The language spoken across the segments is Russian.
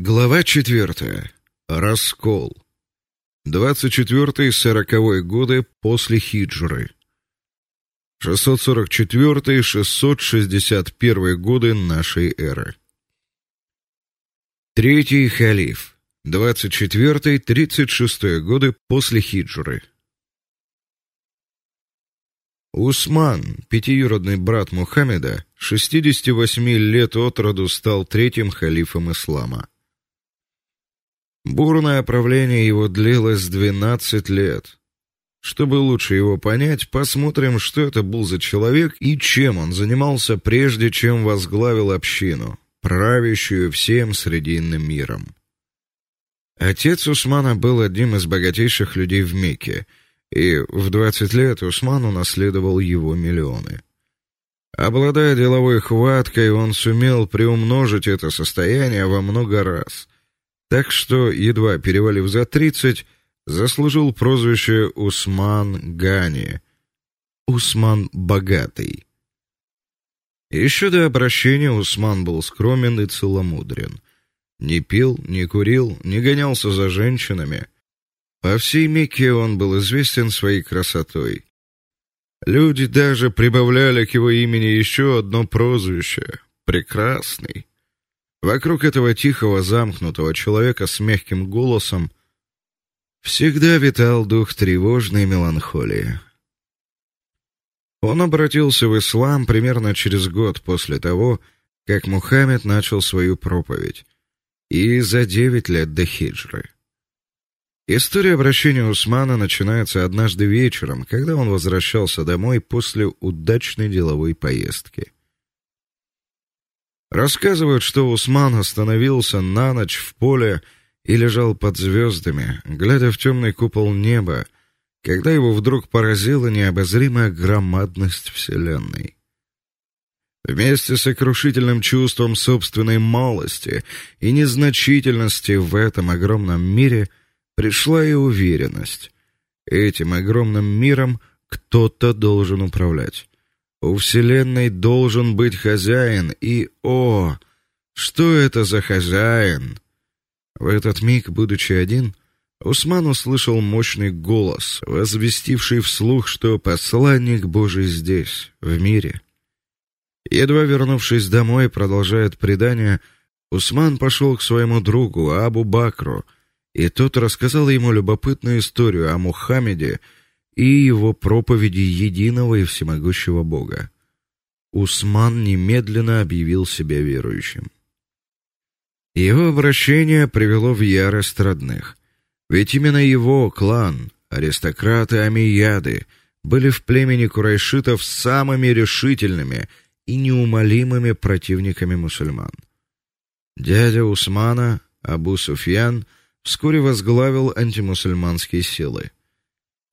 Глава 4. Раскол. 24-40 годы после хиджры. 644-661 годы нашей эры. Третий халиф. 24-36 годы после хиджры. Усман, пятиюродный брат Мухаммеда, 68 лет от роду стал третьим халифом ислама. Бурное правление его длилось 12 лет. Чтобы лучше его понять, посмотрим, что это был за человек и чем он занимался прежде, чем возглавил общину, правящую всем Срединным миром. Отец Усмана был одним из богатейших людей в Мекке, и в 20 лет Усман унаследовал его миллионы. Обладая деловой хваткой, он сумел приумножить это состояние во много раз – так что, едва перевалив за тридцать, заслужил прозвище Усман Гани. Усман богатый. Еще до обращения Усман был скромен и целомудрен. Не пил, не курил, не гонялся за женщинами. По всей Мекке он был известен своей красотой. Люди даже прибавляли к его имени еще одно прозвище прекрасный. Вокруг этого тихого, замкнутого человека с мягким голосом всегда витал дух тревожной меланхолии. Он обратился в ислам примерно через год после того, как Мухаммед начал свою проповедь, и за девять лет до хиджры. История обращения Усмана начинается однажды вечером, когда он возвращался домой после удачной деловой поездки. Рассказывают, что Усман остановился на ночь в поле и лежал под звездами, глядя в темный купол неба, когда его вдруг поразила необозримая громадность вселенной. Вместе с сокрушительным чувством собственной малости и незначительности в этом огромном мире пришла и уверенность. Этим огромным миром кто-то должен управлять. У вселенной должен быть хозяин, и о, что это за хозяин? В этот миг, будучи один, Усман услышал мощный голос, возвестивший вслух, что посланник Божий здесь, в мире. Едва вернувшись домой, продолжает предание, Усман пошел к своему другу Абу Бакру, и тот рассказал ему любопытную историю о Мухаммеде, и его проповеди единого и всемогущего Бога. Усман немедленно объявил себя верующим. Его обращение привело в ярость родных, ведь именно его клан, аристократы Амияды, были в племени курайшитов самыми решительными и неумолимыми противниками мусульман. Дядя Усмана, Абу Суфьян, вскоре возглавил антимусульманские силы.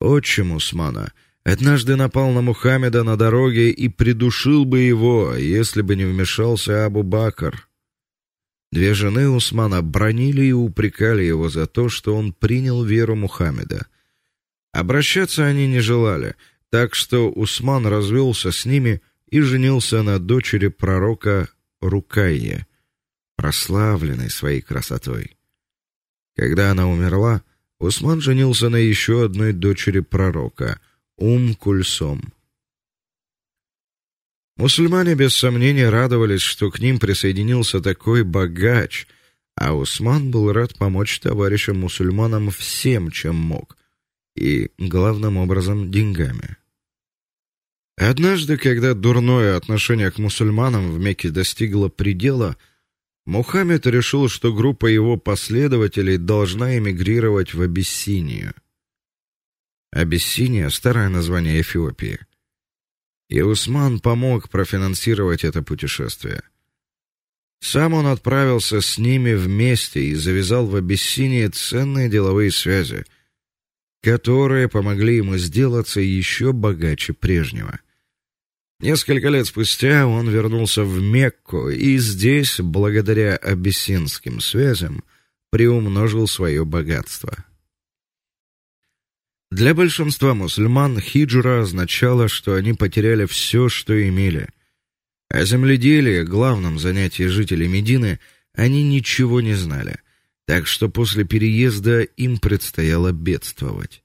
Отчим Усмана однажды напал на Мухаммеда на дороге и придушил бы его, если бы не вмешался Абу Бакр. Две жены Усмана бронили и упрекали его за то, что он принял веру Мухаммеда. Обращаться они не желали, так что Усман развелся с ними и женился на дочери пророка Рукайе, прославленной своей красотой. Когда она умерла, Усман женился на еще одной дочери пророка, Ум-Кульсом. Мусульмане без сомнения радовались, что к ним присоединился такой богач, а Усман был рад помочь товарищам-мусульманам всем, чем мог, и главным образом деньгами. Однажды, когда дурное отношение к мусульманам в Мекке достигло предела, Мухаммед решил, что группа его последователей должна эмигрировать в Абиссинию. Абиссиния старое название Эфиопии. И Усман помог профинансировать это путешествие. Сам он отправился с ними вместе и завязал в Абиссинии ценные деловые связи, которые помогли ему сделаться еще богаче прежнего. Несколько лет спустя он вернулся в Мекку и здесь, благодаря абиссинским связям, приумножил свое богатство. Для большинства мусульман хиджра означала, что они потеряли все, что имели. А земледелие, главном занятии жителей Медины, они ничего не знали, так что после переезда им предстояло бедствовать.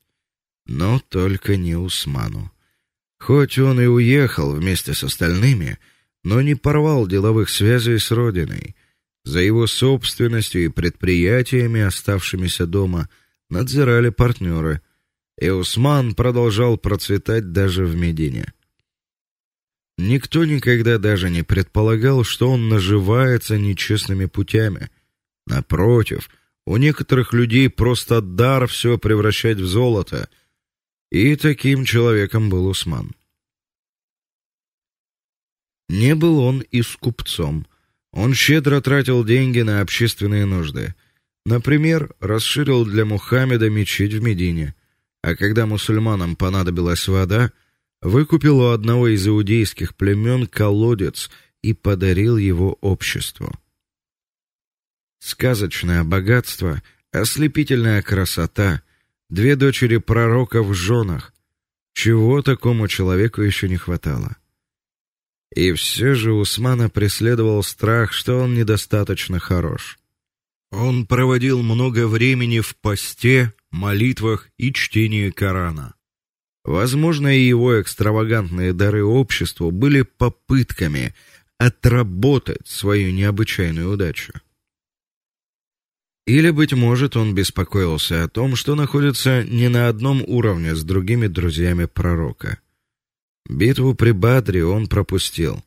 Но только не Усману. Хоть он и уехал вместе с остальными, но не порвал деловых связей с родиной. За его собственностью и предприятиями, оставшимися дома, надзирали партнеры, и Усман продолжал процветать даже в Медине. Никто никогда даже не предполагал, что он наживается нечестными путями. Напротив, у некоторых людей просто дар все превращать в золото, и таким человеком был Усман. Не был он и скупцом. Он щедро тратил деньги на общественные нужды. Например, расширил для Мухаммеда мечеть в Медине, а когда мусульманам понадобилась вода, выкупил у одного из иудейских племен колодец и подарил его обществу. Сказочное богатство, ослепительная красота, две дочери пророка в женах. Чего такому человеку еще не хватало? И все же Усмана преследовал страх, что он недостаточно хорош. Он проводил много времени в посте, молитвах и чтении Корана. Возможно, и его экстравагантные дары обществу были попытками отработать свою необычайную удачу. Или быть может, он беспокоился о том, что находится не на одном уровне с другими друзьями пророка. Битву при Бадре он пропустил.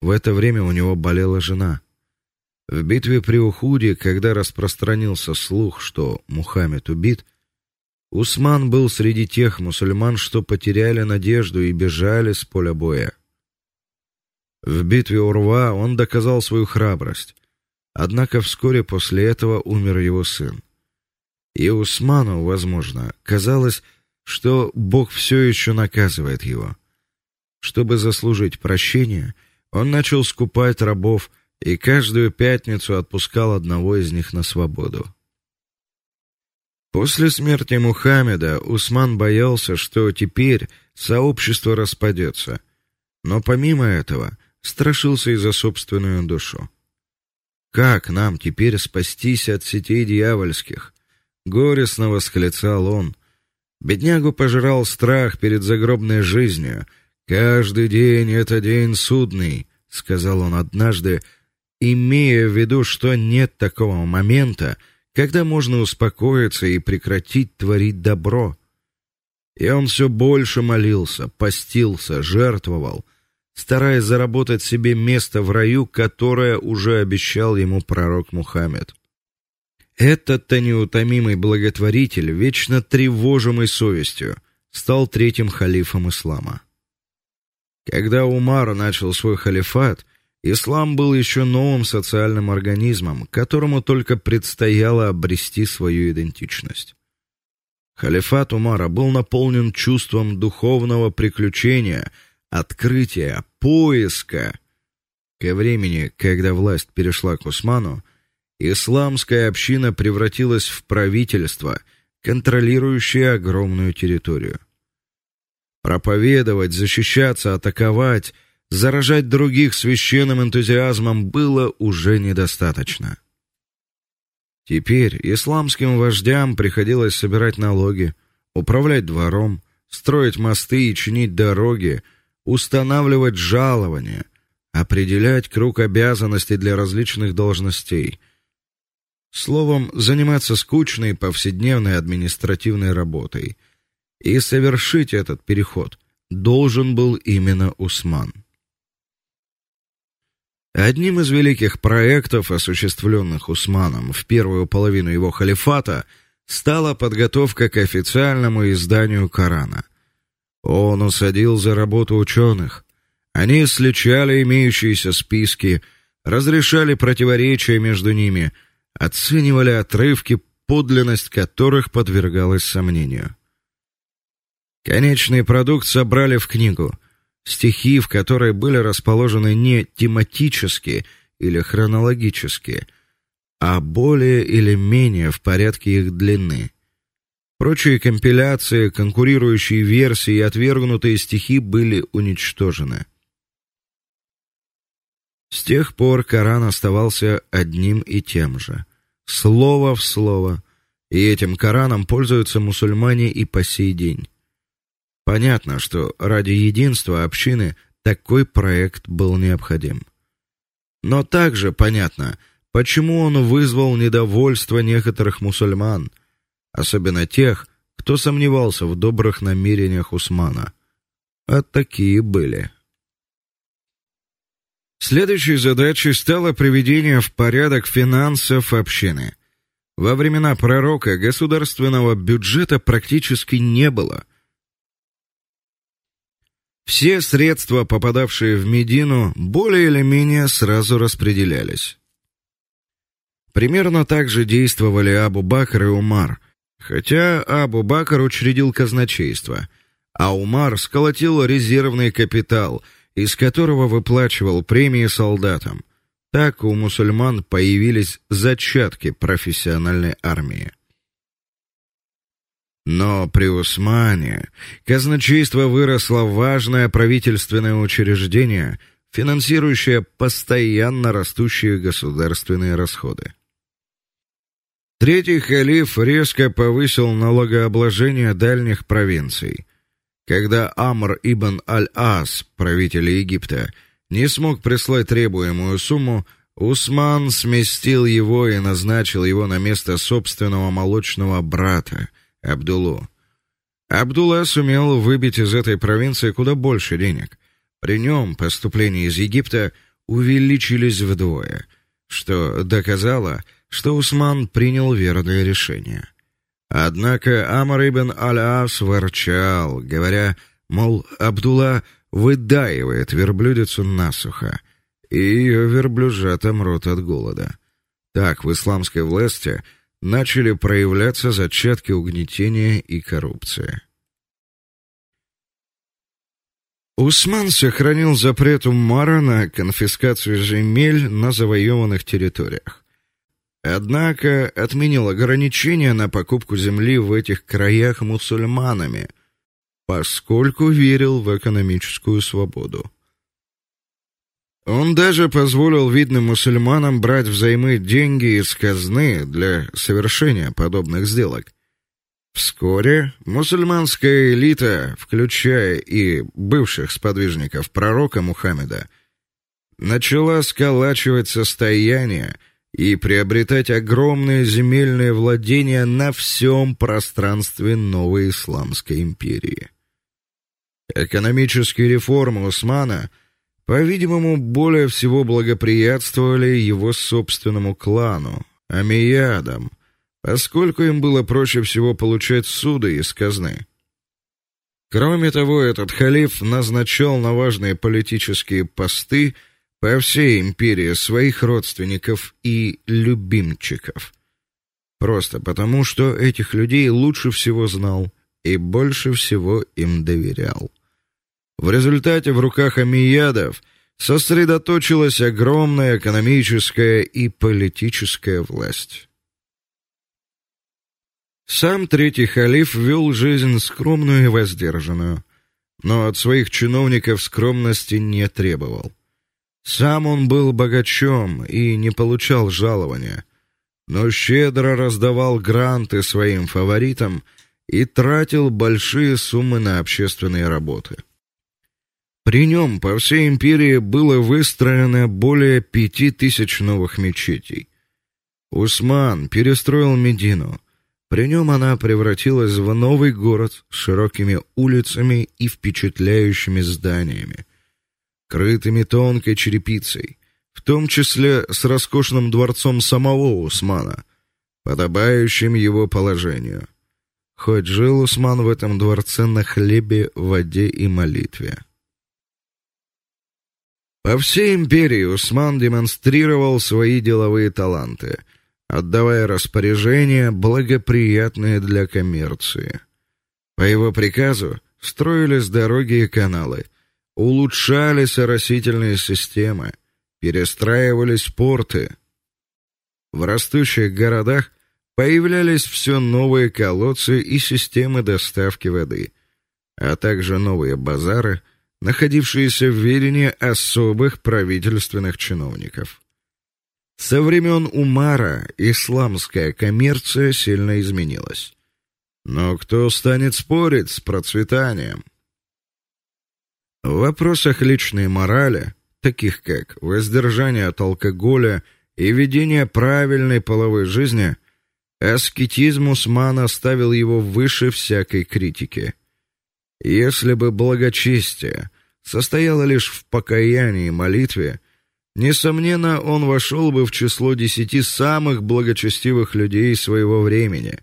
В это время у него болела жена. В битве при Ухуде, когда распространился слух, что Мухаммед убит, Усман был среди тех мусульман, что потеряли надежду и бежали с поля боя. В битве у Рва он доказал свою храбрость. Однако вскоре после этого умер его сын. И Усману, возможно, казалось, что Бог все еще наказывает его. Чтобы заслужить прощение, он начал скупать рабов и каждую пятницу отпускал одного из них на свободу. После смерти Мухаммеда Усман боялся, что теперь сообщество распадется, но помимо этого страшился и за собственную душу. Как нам теперь спастись от сетей дьявольских? горестно восклицал он. Беднягу пожирал страх перед загробной жизнью. Каждый день это день судный, сказал он однажды, имея в виду, что нет такого момента, когда можно успокоиться и прекратить творить добро. И он все больше молился, постился, жертвовал, стараясь заработать себе место в раю, которое уже обещал ему пророк Мухаммед. Этот-то неутомимый благотворитель, вечно тревожимый совестью, стал третьим халифом ислама. Когда Умар начал свой халифат, Ислам был еще новым социальным организмом, которому только предстояло обрести свою идентичность. Халифат Умара был наполнен чувством духовного приключения, открытия, поиска. Ко времени, когда власть перешла к Усману, исламская община превратилась в правительство, контролирующее огромную территорию. Проповедовать, защищаться, атаковать заражать других священным энтузиазмом было уже недостаточно. Теперь исламским вождям приходилось собирать налоги, управлять двором, строить мосты и чинить дороги, устанавливать жалования, определять круг обязанностей для различных должностей. Словом, заниматься скучной повседневной административной работой. И совершить этот переход должен был именно Усман. Одним из великих проектов, осуществленных Усманом в первую половину его халифата, стала подготовка к официальному изданию Корана. Он усадил за работу ученых. Они сличали имеющиеся списки, разрешали противоречия между ними, оценивали отрывки, подлинность которых подвергалась сомнению. Конечный продукт собрали в книгу — стихи, в которой были расположены не тематически или хронологически, а более или менее в порядке их длины. Прочие компиляции, конкурирующие версии и отвергнутые стихи были уничтожены. С тех пор Коран оставался одним и тем же, слово в слово, и этим Кораном пользуются мусульмане и по сей день. Понятно, что ради единства общины такой проект был необходим. Но также понятно, почему он вызвал недовольство некоторых мусульман, особенно тех, кто сомневался в добрых намерениях Усмана. А такие были. Следующей задачей стало приведение в порядок финансов общины. Во времена пророка государственного бюджета практически не было. Все средства, попадавшие в Медину, более или менее сразу распределялись. Примерно так же действовали Абу-Бакр и Умар, хотя Абу-Бакр учредил казначейство, а Умар сколотил резервный капитал – из которого выплачивал премии солдатам. Так у мусульман появились зачатки профессиональной армии. Но при Усмане казначейство выросло в важное правительственное учреждение, финансирующее постоянно растущие государственные расходы. Третий халиф резко повысил налогообложение дальних провинций, когда Амр ибн аль-Ас, правитель Египта, не смог прислать требуемую сумму, Усман сместил его и назначил его на место собственного молочного брата Абдуллу. Абдулла сумел выбить из этой провинции куда больше денег. При нем поступления из Египта увеличились вдвое, что доказало, что Усман принял верное решение. Однако Амр ибн Аль-Ас ворчал, говоря, мол, Абдулла выдаивает верблюдицу насухо, и ее верблюжата мрут от голода. Так в исламской власти начали проявляться зачатки угнетения и коррупции. Усман сохранил запрет Умара на конфискацию земель на завоеванных территориях. Однако отменил ограничения на покупку земли в этих краях мусульманами, поскольку верил в экономическую свободу. Он даже позволил видным мусульманам брать взаймы деньги из казны для совершения подобных сделок. Вскоре мусульманская элита, включая и бывших сподвижников пророка Мухаммеда, начала сколачивать состояние, и приобретать огромные земельные владения на всем пространстве новой исламской империи. Экономические реформы Усмана, по-видимому, более всего благоприятствовали его собственному клану, Амиядам, поскольку им было проще всего получать суды из казны. Кроме того, этот халиф назначал на важные политические посты – по всей империи своих родственников и любимчиков. Просто потому, что этих людей лучше всего знал и больше всего им доверял. В результате в руках амиядов сосредоточилась огромная экономическая и политическая власть. Сам третий халиф вел жизнь скромную и воздержанную, но от своих чиновников скромности не требовал. Сам он был богачом и не получал жалования, но щедро раздавал гранты своим фаворитам и тратил большие суммы на общественные работы. При нем по всей империи было выстроено более пяти тысяч новых мечетей. Усман перестроил Медину. При нем она превратилась в новый город с широкими улицами и впечатляющими зданиями крытыми тонкой черепицей, в том числе с роскошным дворцом самого Усмана, подобающим его положению. Хоть жил Усман в этом дворце на хлебе, воде и молитве. По всей империи Усман демонстрировал свои деловые таланты, отдавая распоряжения, благоприятные для коммерции. По его приказу строились дороги и каналы, улучшались оросительные системы, перестраивались порты. В растущих городах появлялись все новые колодцы и системы доставки воды, а также новые базары, находившиеся в ведении особых правительственных чиновников. Со времен Умара исламская коммерция сильно изменилась. Но кто станет спорить с процветанием? В вопросах личной морали, таких как воздержание от алкоголя и ведение правильной половой жизни, аскетизм Усмана ставил его выше всякой критики. Если бы благочестие состояло лишь в покаянии и молитве, несомненно, он вошел бы в число десяти самых благочестивых людей своего времени.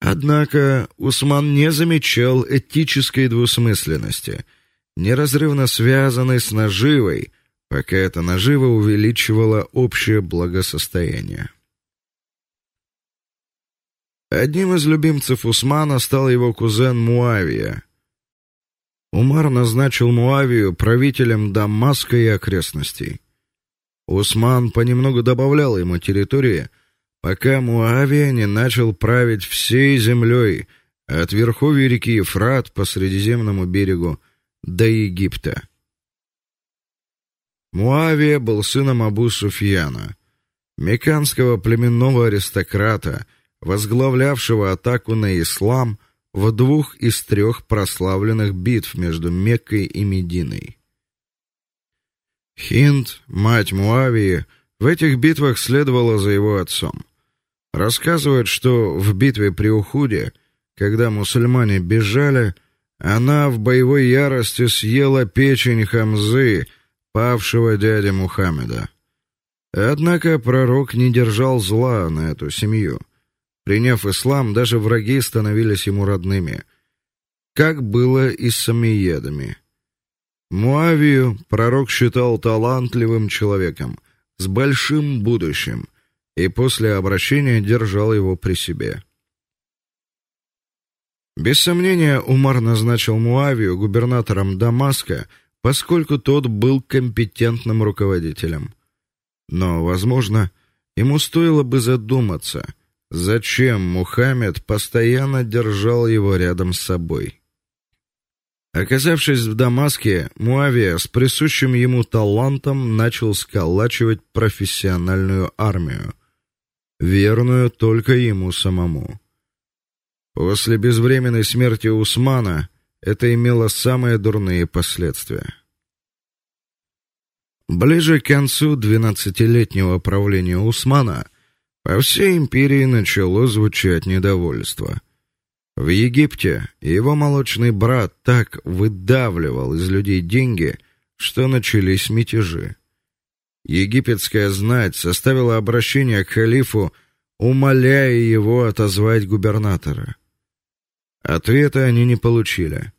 Однако Усман не замечал этической двусмысленности – неразрывно связанной с наживой, пока эта нажива увеличивала общее благосостояние. Одним из любимцев Усмана стал его кузен Муавия. Умар назначил Муавию правителем Дамаска и окрестностей. Усман понемногу добавлял ему территории, пока Муавия не начал править всей землей от верховья реки Ефрат по Средиземному берегу до Египта. Муавия был сыном Абу Суфьяна, мекканского племенного аристократа, возглавлявшего атаку на ислам в двух из трех прославленных битв между Меккой и Мединой. Хинд, мать Муавии, в этих битвах следовала за его отцом. Рассказывают, что в битве при Ухуде, когда мусульмане бежали, она в боевой ярости съела печень Хамзы, павшего дяди Мухаммеда. Однако пророк не держал зла на эту семью. Приняв ислам, даже враги становились ему родными, как было и с самиедами. Муавию пророк считал талантливым человеком с большим будущим, и после обращения держал его при себе. Без сомнения, Умар назначил Муавию губернатором Дамаска, поскольку тот был компетентным руководителем. Но, возможно, ему стоило бы задуматься, зачем Мухаммед постоянно держал его рядом с собой. Оказавшись в Дамаске, Муавия с присущим ему талантом начал сколачивать профессиональную армию, верную только ему самому. После безвременной смерти Усмана это имело самые дурные последствия. Ближе к концу двенадцатилетнего правления Усмана по всей империи начало звучать недовольство. В Египте его молочный брат так выдавливал из людей деньги, что начались мятежи. Египетская знать составила обращение к халифу, умоляя его отозвать губернатора. Ответа они не получили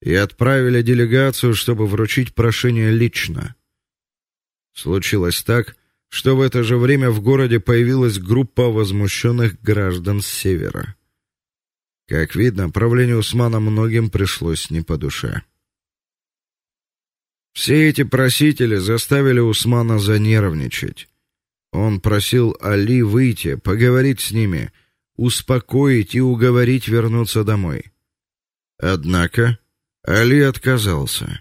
и отправили делегацию, чтобы вручить прошение лично. Случилось так, что в это же время в городе появилась группа возмущенных граждан с севера. Как видно, правлению Усмана многим пришлось не по душе. Все эти просители заставили Усмана занервничать. Он просил Али выйти, поговорить с ними успокоить и уговорить вернуться домой. Однако Али отказался.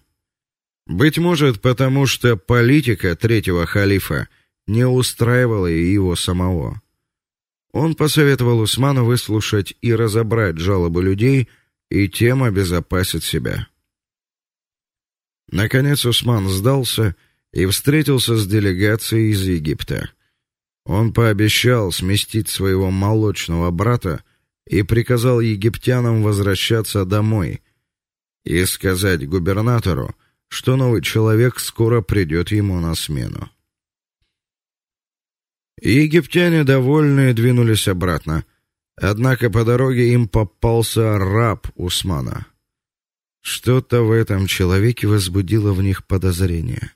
Быть может, потому что политика третьего халифа не устраивала и его самого. Он посоветовал Усману выслушать и разобрать жалобы людей и тем обезопасить себя. Наконец Усман сдался и встретился с делегацией из Египта. Он пообещал сместить своего молочного брата и приказал египтянам возвращаться домой и сказать губернатору, что новый человек скоро придет ему на смену. Египтяне довольные двинулись обратно. Однако по дороге им попался раб Усмана. Что-то в этом человеке возбудило в них подозрение.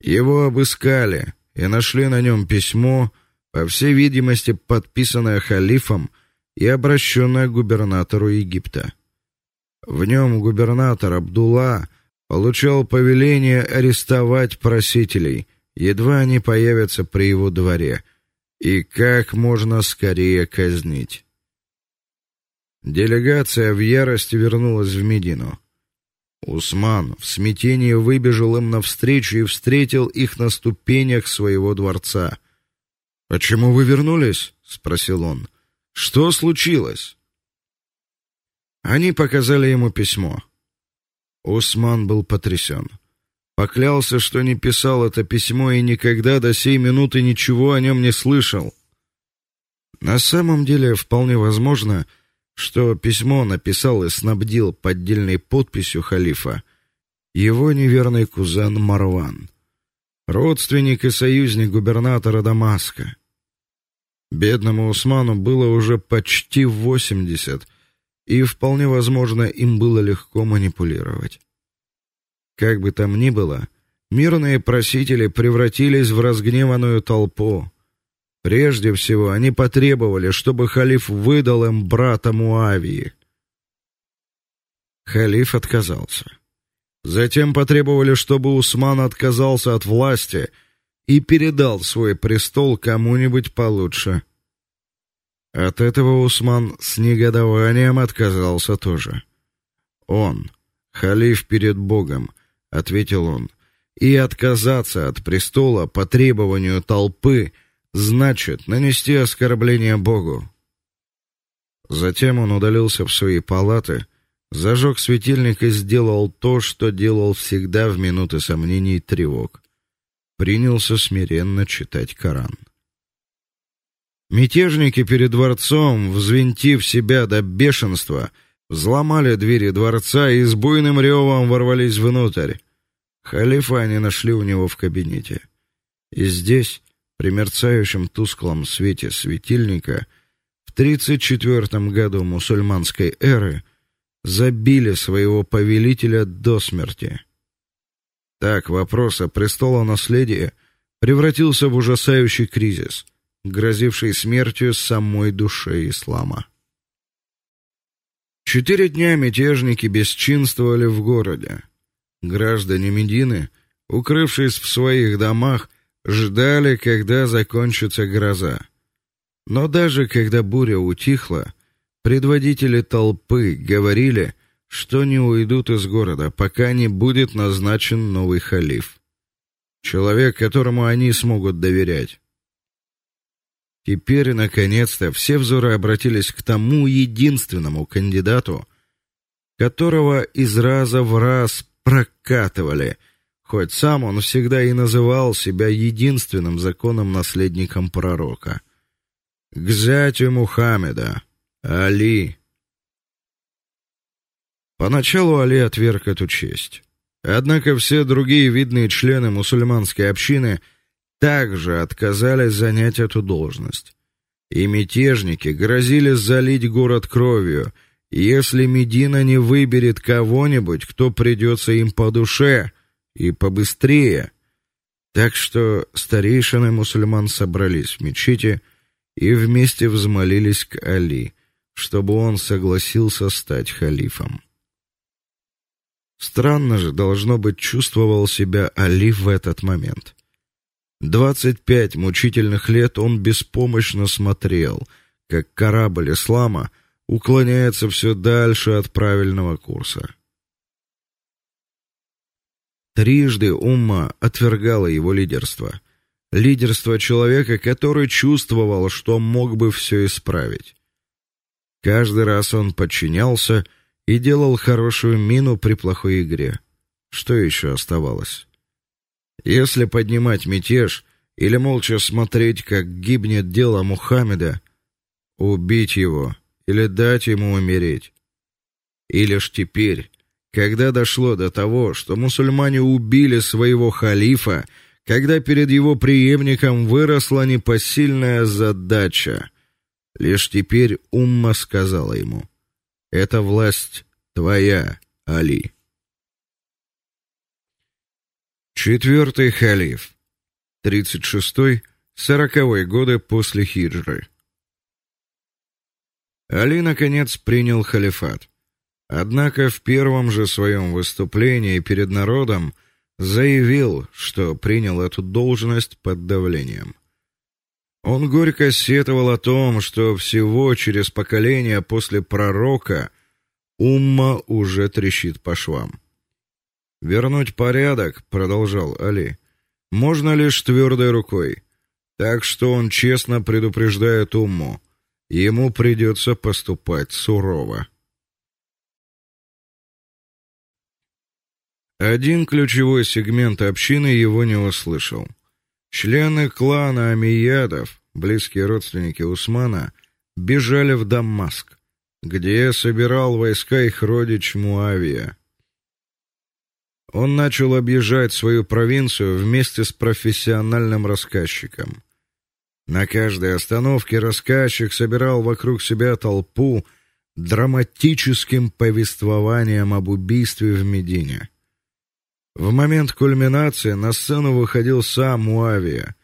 Его обыскали, и нашли на нем письмо, по всей видимости, подписанное халифом и обращенное губернатору Египта. В нем губернатор Абдулла получал повеление арестовать просителей, едва они появятся при его дворе, и как можно скорее казнить. Делегация в ярости вернулась в Медину. Усман в смятении выбежал им навстречу и встретил их на ступенях своего дворца. "Почему вы вернулись?" спросил он. "Что случилось?" Они показали ему письмо. Усман был потрясен. Поклялся, что не писал это письмо и никогда до сей минуты ничего о нем не слышал. На самом деле, вполне возможно, что письмо написал и снабдил поддельной подписью халифа его неверный кузен Марван, родственник и союзник губернатора Дамаска. Бедному Усману было уже почти восемьдесят, и вполне возможно, им было легко манипулировать. Как бы там ни было, мирные просители превратились в разгневанную толпу. Прежде всего, они потребовали, чтобы халиф выдал им брата Муавии. Халиф отказался. Затем потребовали, чтобы Усман отказался от власти и передал свой престол кому-нибудь получше. От этого Усман с негодованием отказался тоже. Он, халиф перед Богом, ответил он. И отказаться от престола по требованию толпы значит нанести оскорбление Богу. Затем он удалился в свои палаты, зажег светильник и сделал то, что делал всегда в минуты сомнений и тревог. Принялся смиренно читать Коран. Мятежники перед дворцом, взвинтив себя до бешенства, взломали двери дворца и с буйным ревом ворвались внутрь. Халифа они нашли у него в кабинете. И здесь, при мерцающем тусклом свете светильника, в 34 году мусульманской эры забили своего повелителя до смерти. Так вопрос о престолонаследии превратился в ужасающий кризис, грозивший смертью самой души ислама. Четыре дня мятежники бесчинствовали в городе. Граждане Медины, укрывшись в своих домах, ждали, когда закончится гроза. Но даже когда буря утихла, предводители толпы говорили, что не уйдут из города, пока не будет назначен новый халиф. Человек, которому они смогут доверять. Теперь наконец-то все взоры обратились к тому единственному кандидату, которого из раза в раз прокатывали, хоть сам он всегда и называл себя единственным законным наследником пророка. К зятю Мухаммеда, Али. Поначалу Али отверг эту честь. Однако все другие видные члены мусульманской общины также отказались занять эту должность. И мятежники грозили залить город кровью, если Медина не выберет кого-нибудь, кто придется им по душе и побыстрее. Так что старейшины мусульман собрались в мечети и вместе взмолились к Али, чтобы он согласился стать халифом. Странно же должно быть чувствовал себя Али в этот момент. Двадцать пять мучительных лет он беспомощно смотрел, как корабль ислама — уклоняется все дальше от правильного курса. Трижды умма отвергала его лидерство. Лидерство человека, который чувствовал, что мог бы все исправить. Каждый раз он подчинялся и делал хорошую мину при плохой игре. Что еще оставалось? Если поднимать мятеж или молча смотреть, как гибнет дело Мухаммеда, убить его или дать ему умереть. И лишь теперь, когда дошло до того, что мусульмане убили своего халифа, когда перед его преемником выросла непосильная задача, лишь теперь умма сказала ему: "Эта власть твоя, Али". Четвертый халиф. 36-40 годы после хиджры. Али наконец принял халифат. Однако в первом же своем выступлении перед народом заявил, что принял эту должность под давлением. Он горько сетовал о том, что всего через поколение после пророка умма уже трещит по швам. Вернуть порядок, продолжал Али, можно лишь твердой рукой. Так что он честно предупреждает Умму, ему придется поступать сурово. Один ключевой сегмент общины его не услышал. Члены клана Амиядов, близкие родственники Усмана, бежали в Дамаск, где собирал войска их родич Муавия. Он начал объезжать свою провинцию вместе с профессиональным рассказчиком. На каждой остановке рассказчик собирал вокруг себя толпу драматическим повествованием об убийстве в Медине. В момент кульминации на сцену выходил сам Муавия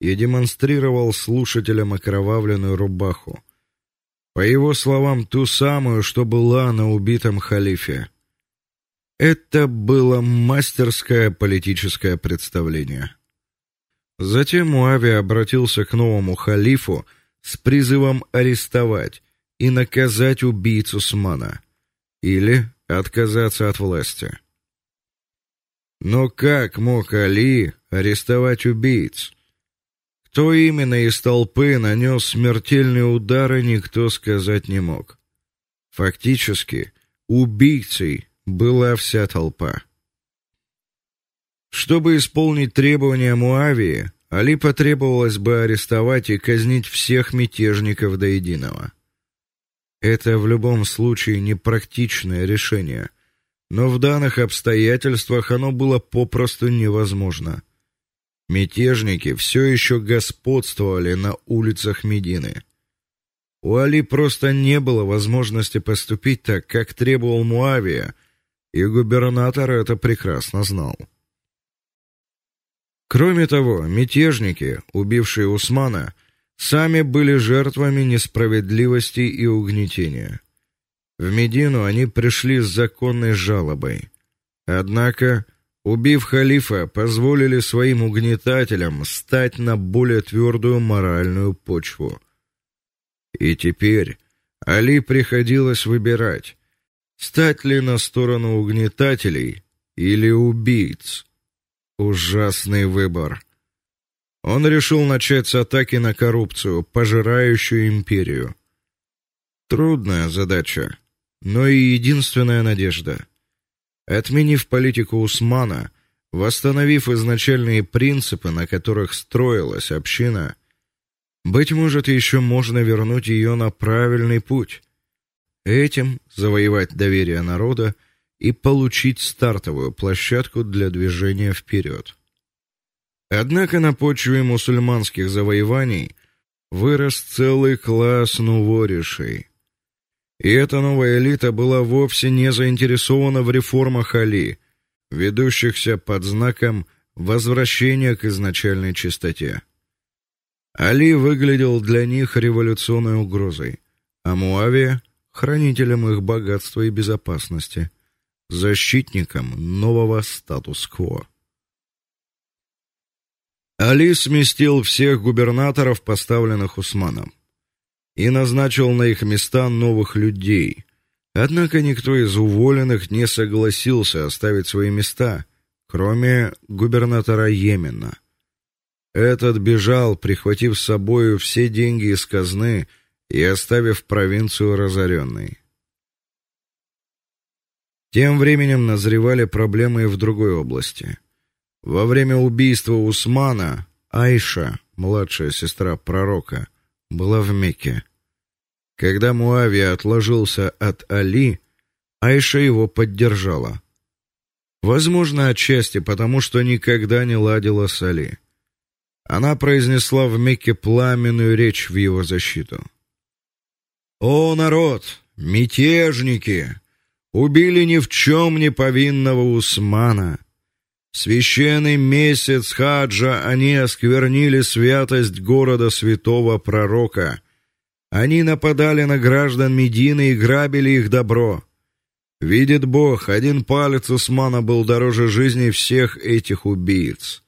и демонстрировал слушателям окровавленную рубаху. По его словам, ту самую, что была на убитом халифе. Это было мастерское политическое представление. Затем Муавия обратился к новому халифу с призывом арестовать и наказать убийцу Усмана или отказаться от власти. Но как мог Али арестовать убийц? Кто именно из толпы нанес смертельные удары, никто сказать не мог. Фактически, убийцей была вся толпа. Чтобы исполнить требования Муавии, Али потребовалось бы арестовать и казнить всех мятежников до единого. Это в любом случае непрактичное решение, но в данных обстоятельствах оно было попросту невозможно. Мятежники все еще господствовали на улицах Медины. У Али просто не было возможности поступить так, как требовал Муавия, и губернатор это прекрасно знал. Кроме того, мятежники, убившие Усмана, сами были жертвами несправедливости и угнетения. В Медину они пришли с законной жалобой. Однако, убив халифа, позволили своим угнетателям стать на более твердую моральную почву. И теперь Али приходилось выбирать: стать ли на сторону угнетателей или убийц. Ужасный выбор. Он решил начать с атаки на коррупцию, пожирающую империю. Трудная задача, но и единственная надежда. Отменив политику Усмана, восстановив изначальные принципы, на которых строилась община, быть может, еще можно вернуть ее на правильный путь. Этим завоевать доверие народа и получить стартовую площадку для движения вперед. Однако на почве мусульманских завоеваний вырос целый класс нуворишей. И эта новая элита была вовсе не заинтересована в реформах Али, ведущихся под знаком возвращения к изначальной чистоте. Али выглядел для них революционной угрозой, а Муавия хранителем их богатства и безопасности – защитником нового статус-кво. Али сместил всех губернаторов, поставленных Усманом, и назначил на их места новых людей. Однако никто из уволенных не согласился оставить свои места, кроме губернатора Йемена. Этот бежал, прихватив с собой все деньги из казны и оставив провинцию разоренной. Тем временем назревали проблемы и в другой области. Во время убийства Усмана Айша, младшая сестра пророка, была в Мекке. Когда Муавия отложился от Али, Айша его поддержала. Возможно, отчасти потому, что никогда не ладила с Али. Она произнесла в Мекке пламенную речь в его защиту. О народ, мятежники, убили ни в чем не повинного Усмана. Священный месяц хаджа они осквернили святость города святого пророка. Они нападали на граждан Медины и грабили их добро. Видит Бог, один палец Усмана был дороже жизни всех этих убийц.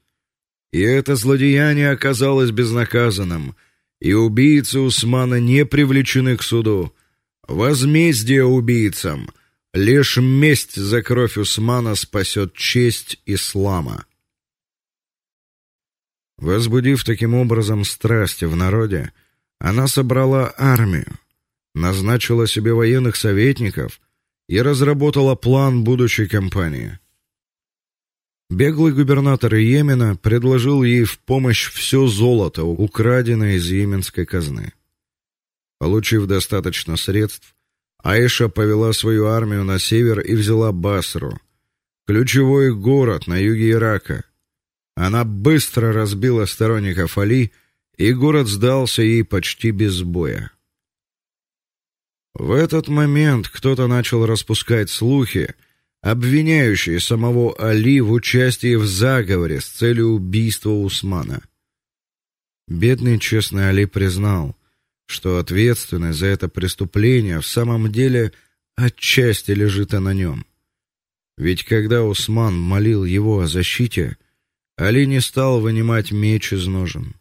И это злодеяние оказалось безнаказанным, и убийцы Усмана не привлечены к суду. Возмездие убийцам — Лишь месть за кровь Усмана спасет честь ислама. Возбудив таким образом страсти в народе, она собрала армию, назначила себе военных советников и разработала план будущей кампании. Беглый губернатор Йемена предложил ей в помощь все золото, украденное из йеменской казны. Получив достаточно средств, Аиша повела свою армию на север и взяла Басру, ключевой город на юге Ирака. Она быстро разбила сторонников Али, и город сдался ей почти без боя. В этот момент кто-то начал распускать слухи, обвиняющие самого Али в участии в заговоре с целью убийства Усмана. Бедный честный Али признал, что ответственность за это преступление в самом деле отчасти лежит и на нем. Ведь когда Усман молил его о защите, Али не стал вынимать меч из ножен.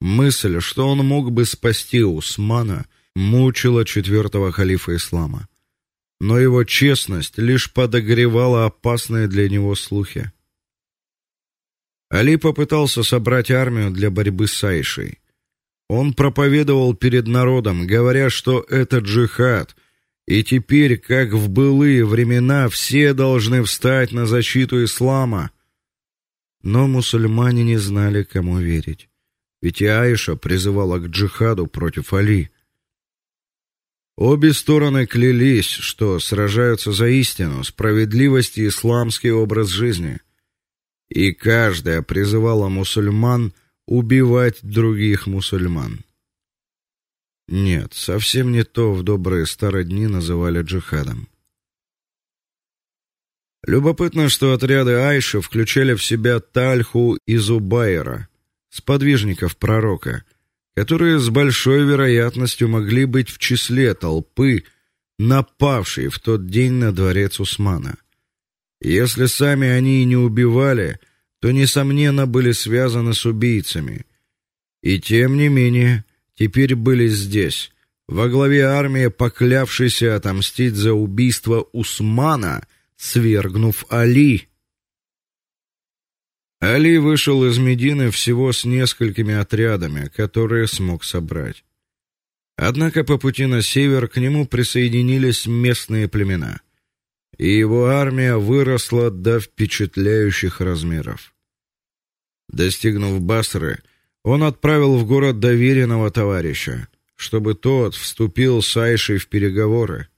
Мысль, что он мог бы спасти Усмана, мучила четвертого халифа ислама но его честность лишь подогревала опасные для него слухи. Али попытался собрать армию для борьбы с Айшей. Он проповедовал перед народом, говоря, что это джихад, и теперь, как в былые времена, все должны встать на защиту ислама. Но мусульмане не знали, кому верить. Ведь и Айша призывала к джихаду против Али. Обе стороны клялись, что сражаются за истину, справедливость и исламский образ жизни. И каждая призывала мусульман убивать других мусульман. Нет, совсем не то в добрые старые дни называли джихадом. Любопытно, что отряды Айши включали в себя Тальху и Зубайра, сподвижников пророка – которые с большой вероятностью могли быть в числе толпы, напавшей в тот день на дворец Усмана. Если сами они и не убивали, то несомненно были связаны с убийцами. И тем не менее, теперь были здесь, во главе армии, поклявшейся отомстить за убийство Усмана, свергнув Али. Али вышел из Медины всего с несколькими отрядами, которые смог собрать. Однако по пути на север к нему присоединились местные племена, и его армия выросла до впечатляющих размеров. Достигнув Басры, он отправил в город доверенного товарища, чтобы тот вступил с Айшей в переговоры.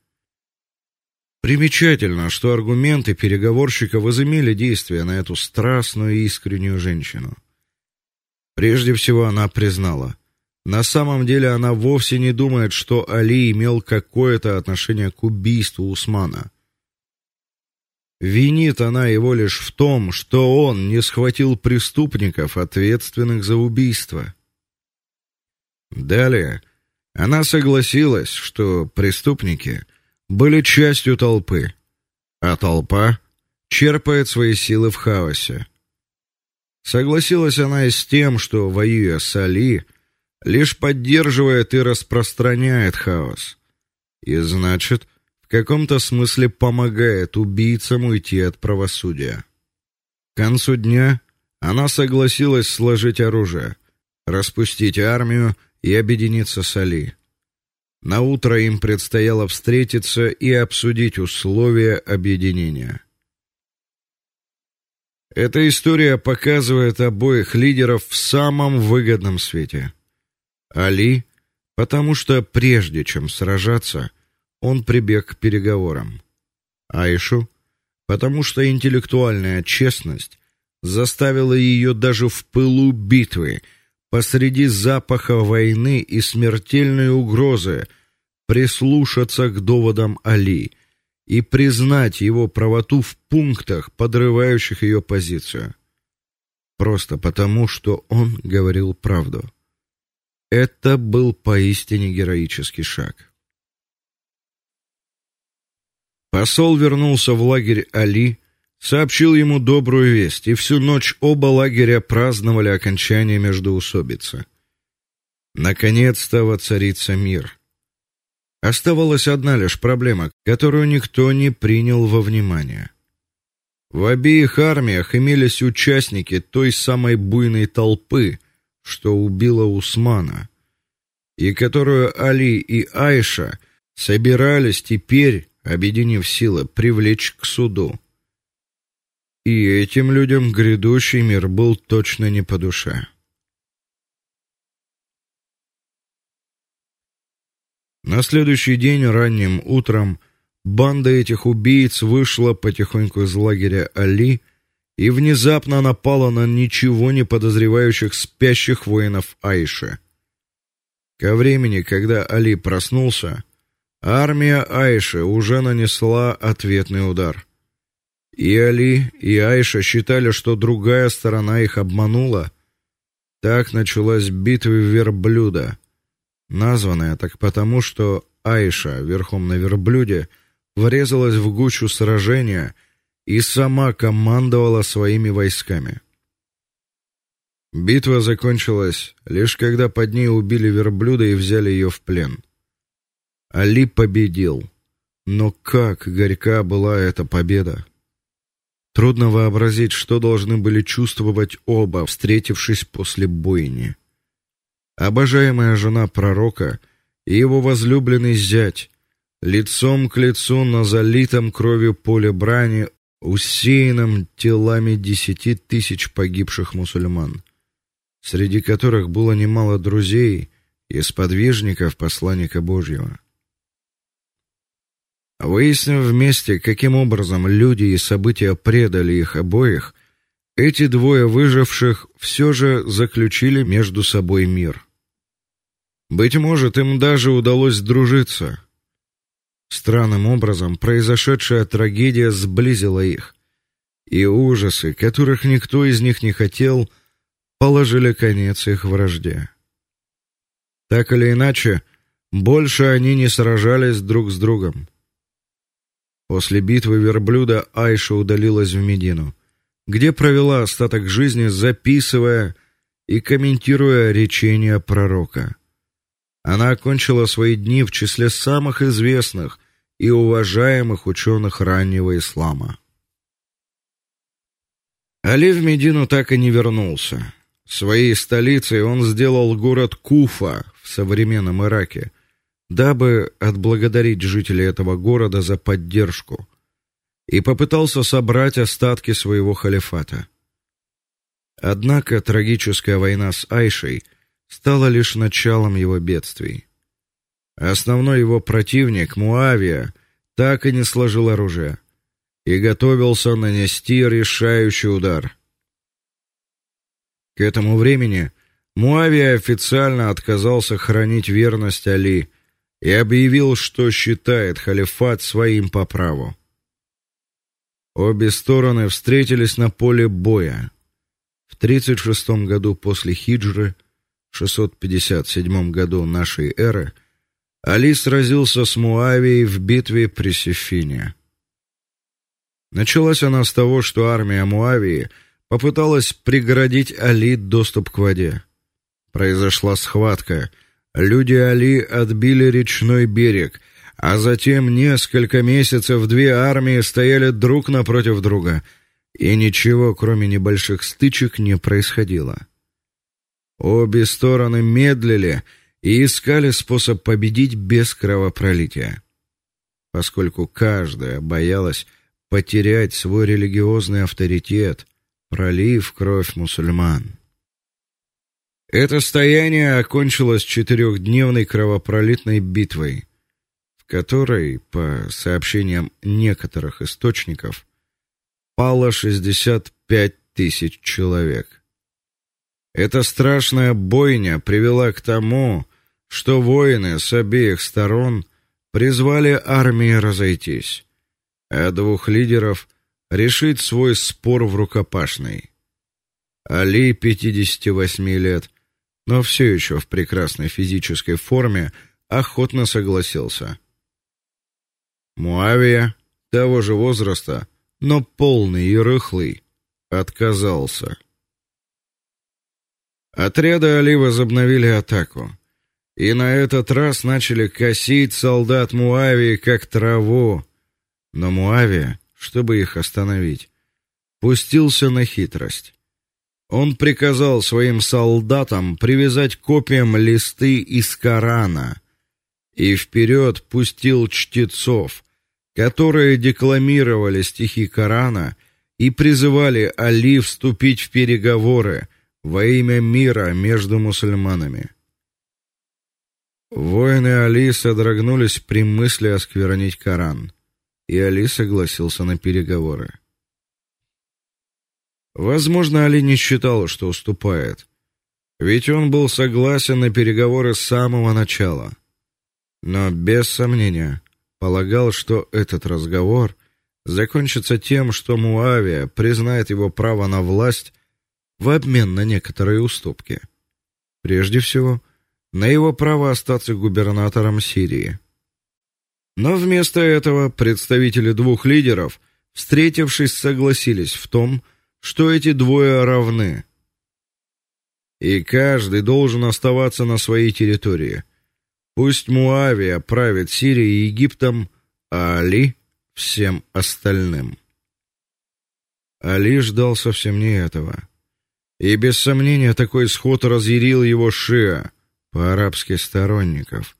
Примечательно, что аргументы переговорщика возымели действие на эту страстную и искреннюю женщину. Прежде всего она признала, на самом деле она вовсе не думает, что Али имел какое-то отношение к убийству Усмана. Винит она его лишь в том, что он не схватил преступников, ответственных за убийство. Далее она согласилась, что преступники были частью толпы, а толпа черпает свои силы в хаосе. Согласилась она и с тем, что воюя с Али, лишь поддерживает и распространяет хаос. И значит, каком-то смысле помогает убийцам уйти от правосудия. К концу дня она согласилась сложить оружие, распустить армию и объединиться с Али. На утро им предстояло встретиться и обсудить условия объединения. Эта история показывает обоих лидеров в самом выгодном свете. Али, потому что прежде чем сражаться, он прибег к переговорам. Айшу, потому что интеллектуальная честность заставила ее даже в пылу битвы посреди запаха войны и смертельной угрозы прислушаться к доводам Али и признать его правоту в пунктах, подрывающих ее позицию. Просто потому, что он говорил правду. Это был поистине героический шаг. Посол вернулся в лагерь Али, сообщил ему добрую весть, и всю ночь оба лагеря праздновали окончание междоусобицы. Наконец-то воцарится мир. Оставалась одна лишь проблема, которую никто не принял во внимание. В обеих армиях имелись участники той самой буйной толпы, что убила Усмана, и которую Али и Айша собирались теперь, объединив силы, привлечь к суду. И этим людям грядущий мир был точно не по душе. На следующий день ранним утром банда этих убийц вышла потихоньку из лагеря Али и внезапно напала на ничего не подозревающих спящих воинов Айши. Ко времени, когда Али проснулся, армия Айши уже нанесла ответный удар. И Али, и Айша считали, что другая сторона их обманула. Так началась битва верблюда — названная так потому, что Айша верхом на верблюде врезалась в гущу сражения и сама командовала своими войсками. Битва закончилась лишь когда под ней убили верблюда и взяли ее в плен. Али победил. Но как горька была эта победа. Трудно вообразить, что должны были чувствовать оба, встретившись после бойни обожаемая жена пророка и его возлюбленный зять, лицом к лицу на залитом кровью поле брани, усеянном телами десяти тысяч погибших мусульман, среди которых было немало друзей и сподвижников посланника Божьего. Выяснив вместе, каким образом люди и события предали их обоих, эти двое выживших все же заключили между собой мир. Быть может, им даже удалось сдружиться. Странным образом произошедшая трагедия сблизила их, и ужасы, которых никто из них не хотел, положили конец их вражде. Так или иначе, больше они не сражались друг с другом. После битвы верблюда Айша удалилась в Медину, где провела остаток жизни, записывая и комментируя речения пророка. Она окончила свои дни в числе самых известных и уважаемых ученых раннего ислама. Али в Медину так и не вернулся. Своей столицей он сделал город Куфа в современном Ираке, дабы отблагодарить жителей этого города за поддержку, и попытался собрать остатки своего халифата. Однако трагическая война с Айшей – стало лишь началом его бедствий. Основной его противник Муавия так и не сложил оружие и готовился нанести решающий удар. К этому времени Муавия официально отказался хранить верность Али и объявил, что считает халифат своим по праву. Обе стороны встретились на поле боя. В 36 году после хиджры – 657 году нашей эры Али сразился с Муавией в битве при Сифине. Началась она с того, что армия Муавии попыталась преградить Али доступ к воде. Произошла схватка. Люди Али отбили речной берег, а затем несколько месяцев две армии стояли друг напротив друга, и ничего, кроме небольших стычек, не происходило. Обе стороны медлили и искали способ победить без кровопролития, поскольку каждая боялась потерять свой религиозный авторитет, пролив кровь мусульман. Это стояние окончилось четырехдневной кровопролитной битвой, в которой, по сообщениям некоторых источников, пало 65 тысяч человек. Эта страшная бойня привела к тому, что воины с обеих сторон призвали армии разойтись, а двух лидеров решить свой спор в рукопашной. Али 58 лет, но все еще в прекрасной физической форме, охотно согласился. Муавия, того же возраста, но полный и рыхлый, отказался. Отряды Али возобновили атаку, и на этот раз начали косить солдат Муавии как траву. Но Муавия, чтобы их остановить, пустился на хитрость. Он приказал своим солдатам привязать копьям листы из Корана и вперед пустил чтецов, которые декламировали стихи Корана и призывали Али вступить в переговоры во имя мира между мусульманами. Воины Али содрогнулись при мысли осквернить Коран, и Али согласился на переговоры. Возможно, Али не считал, что уступает, ведь он был согласен на переговоры с самого начала. Но без сомнения полагал, что этот разговор закончится тем, что Муавия признает его право на власть в обмен на некоторые уступки. Прежде всего, на его право остаться губернатором Сирии. Но вместо этого представители двух лидеров, встретившись, согласились в том, что эти двое равны. И каждый должен оставаться на своей территории. Пусть Муавия правит Сирией и Египтом, а Али всем остальным. Али ждал совсем не этого. И без сомнения такой исход разъярил его шиа, по-арабски сторонников,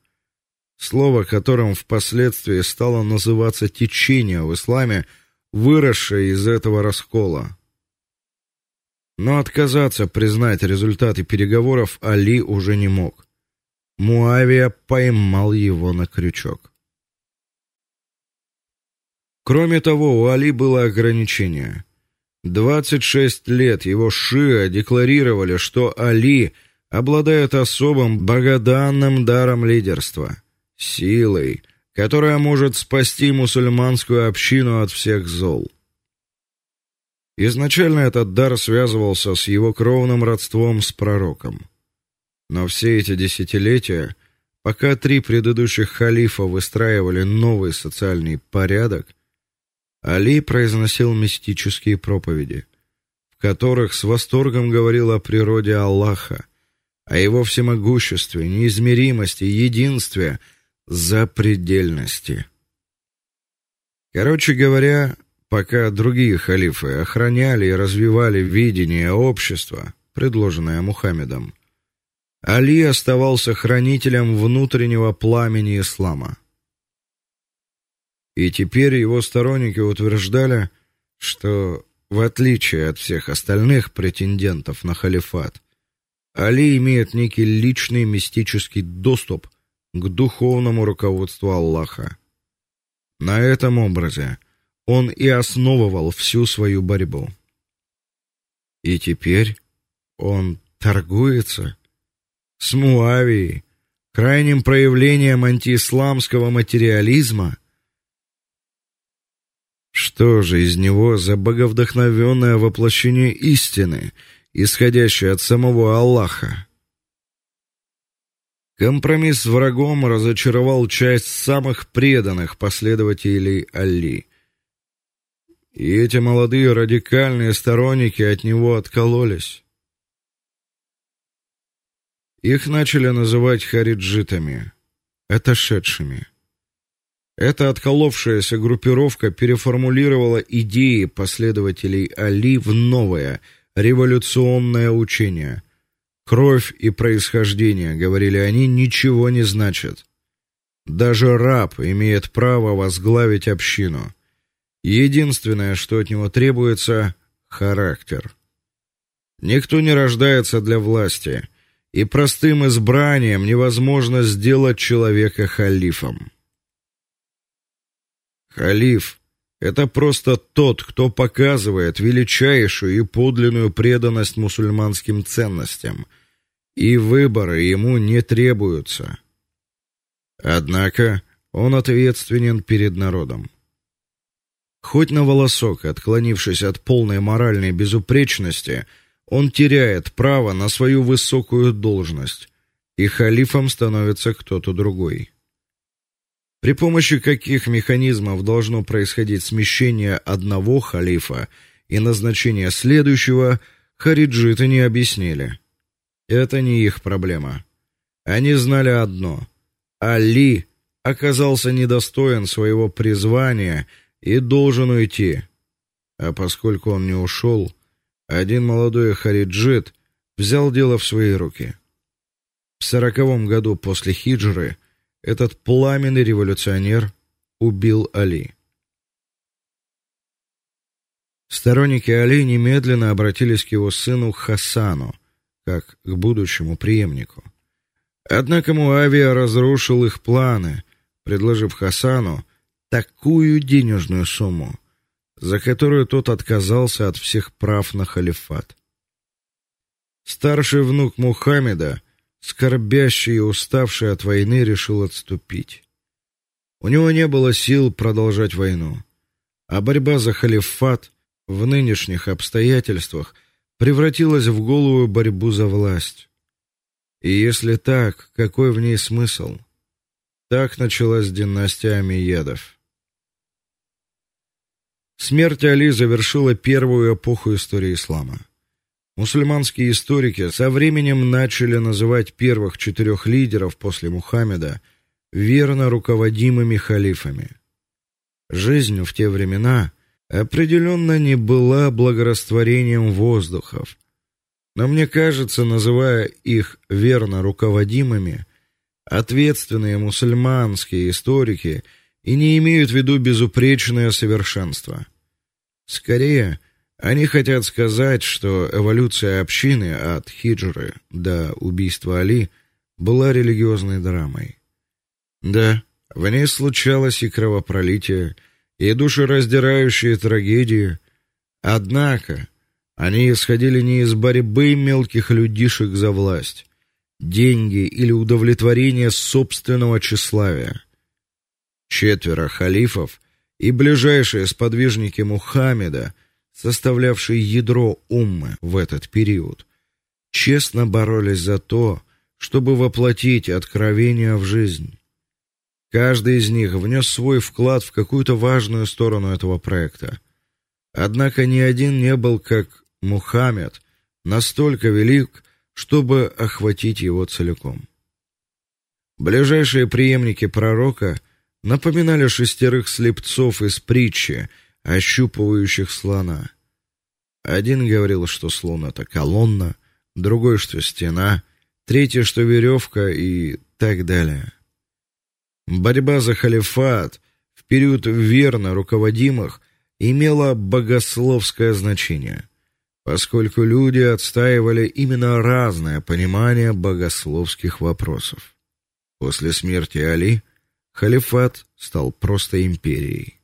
слово которым впоследствии стало называться течение в исламе, выросшее из этого раскола. Но отказаться признать результаты переговоров Али уже не мог. Муавия поймал его на крючок. Кроме того, у Али было ограничение. 26 лет его шиа декларировали, что Али обладает особым богоданным даром лидерства, силой, которая может спасти мусульманскую общину от всех зол. Изначально этот дар связывался с его кровным родством с пророком. Но все эти десятилетия, пока три предыдущих халифа выстраивали новый социальный порядок, Али произносил мистические проповеди, в которых с восторгом говорил о природе Аллаха, о его всемогуществе, неизмеримости, единстве, запредельности. Короче говоря, пока другие халифы охраняли и развивали видение общества, предложенное Мухаммедом, Али оставался хранителем внутреннего пламени ислама. И теперь его сторонники утверждали, что в отличие от всех остальных претендентов на халифат, Али имеет некий личный мистический доступ к духовному руководству Аллаха. На этом образе он и основывал всю свою борьбу. И теперь он торгуется с Муавией, крайним проявлением антиисламского материализма. Что же из него за боговдохновенное воплощение истины — исходящий от самого Аллаха. Компромисс с врагом разочаровал часть самых преданных последователей Али. И эти молодые радикальные сторонники от него откололись. Их начали называть хариджитами, отошедшими. Эта отколовшаяся группировка переформулировала идеи последователей Али в новое – революционное учение. Кровь и происхождение, говорили они, ничего не значат. Даже раб имеет право возглавить общину. Единственное, что от него требуется характер. Никто не рождается для власти, и простым избранием невозможно сделать человека халифом. Халиф это просто тот, кто показывает величайшую и подлинную преданность мусульманским ценностям, и выборы ему не требуются. Однако он ответственен перед народом. Хоть на волосок отклонившись от полной моральной безупречности, он теряет право на свою высокую должность, и халифом становится кто-то другой. При помощи каких механизмов должно происходить смещение одного халифа и назначение следующего, хариджиты не объяснили. Это не их проблема. Они знали одно: Али оказался недостоин своего призвания и должен уйти. А поскольку он не ушел, один молодой хариджит взял дело в свои руки. В сороковом году после хиджры этот пламенный революционер убил Али. Сторонники Али немедленно обратились к его сыну Хасану, как к будущему преемнику. Однако Муавия разрушил их планы, предложив Хасану такую денежную сумму, за которую тот отказался от всех прав на халифат. Старший внук Мухаммеда, скорбящий и уставший от войны, решил отступить. У него не было сил продолжать войну, а борьба за халифат в нынешних обстоятельствах превратилась в голую борьбу за власть. И если так, какой в ней смысл? Так началась династия Амиядов. Смерть Али завершила первую эпоху истории ислама. Мусульманские историки со временем начали называть первых четырех лидеров после Мухаммеда верно руководимыми халифами. Жизнь в те времена определенно не была благорастворением воздухов. Но мне кажется, называя их верно руководимыми, ответственные мусульманские историки и не имеют в виду безупречное совершенство. Скорее, они хотят сказать, что эволюция общины от хиджры до убийства Али была религиозной драмой. Да, в ней случалось и кровопролитие, и душераздирающие трагедии, однако они исходили не из борьбы мелких людишек за власть, деньги или удовлетворение собственного тщеславия. Четверо халифов и ближайшие сподвижники Мухаммеда – составлявшие ядро уммы в этот период, честно боролись за то, чтобы воплотить откровение в жизнь. Каждый из них внес свой вклад в какую-то важную сторону этого проекта. Однако ни один не был как Мухаммед настолько велик, чтобы охватить его целиком. Ближайшие преемники пророка напоминали шестерых слепцов из притчи ощупывающих слона. Один говорил, что слон это колонна, другой, что стена, третий, что веревка и так далее. Борьба за халифат в период верно руководимых имела богословское значение, поскольку люди отстаивали именно разное понимание богословских вопросов. После смерти Али халифат стал просто империей.